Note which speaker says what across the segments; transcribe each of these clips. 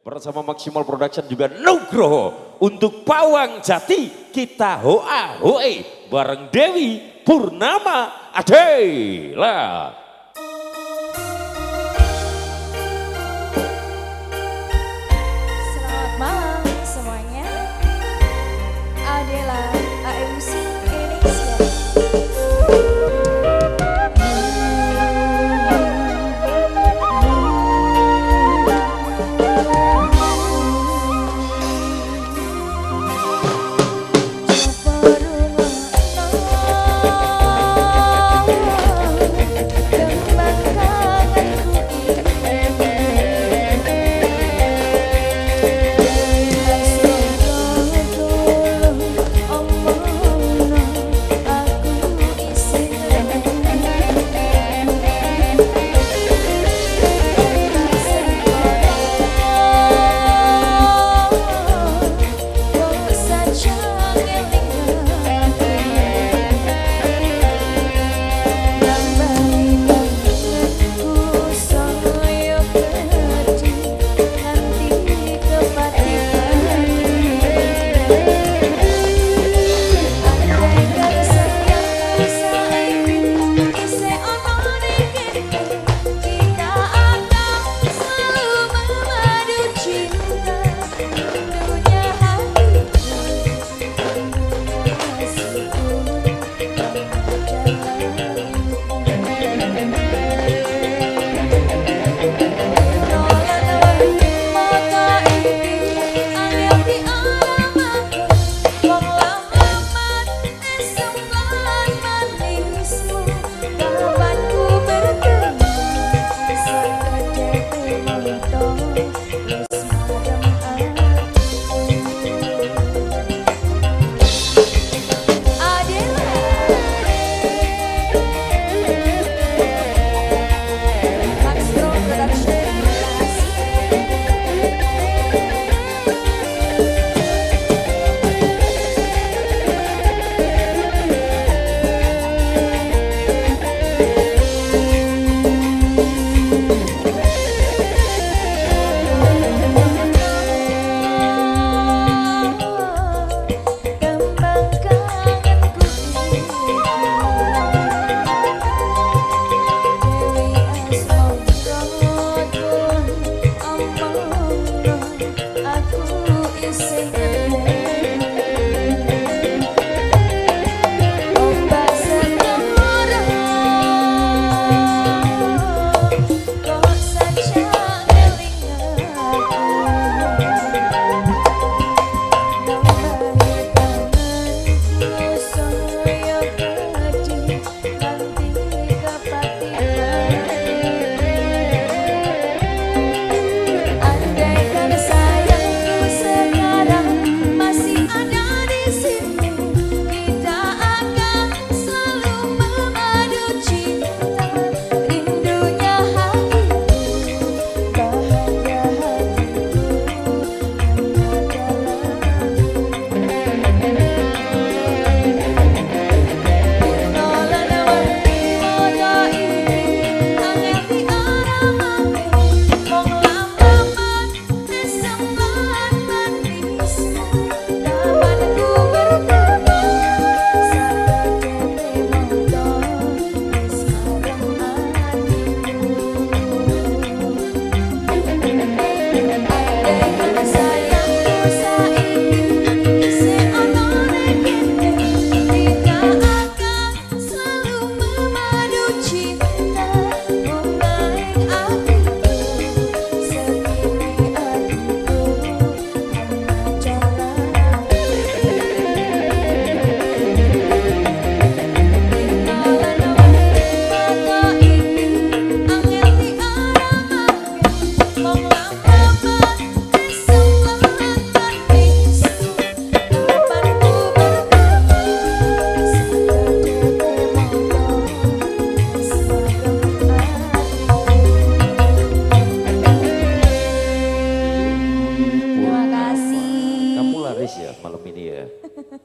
Speaker 1: Bersama Maksimal Production juga Nugroho. Untuk Pawang Jati kita hoa hoe bareng Dewi Purnama. Adela.
Speaker 2: Ooh, you say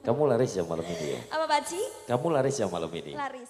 Speaker 1: Kamu laris ya malam ini ya?
Speaker 2: Apa Pak?
Speaker 1: Kamu laris ya malam ini?
Speaker 2: Laris.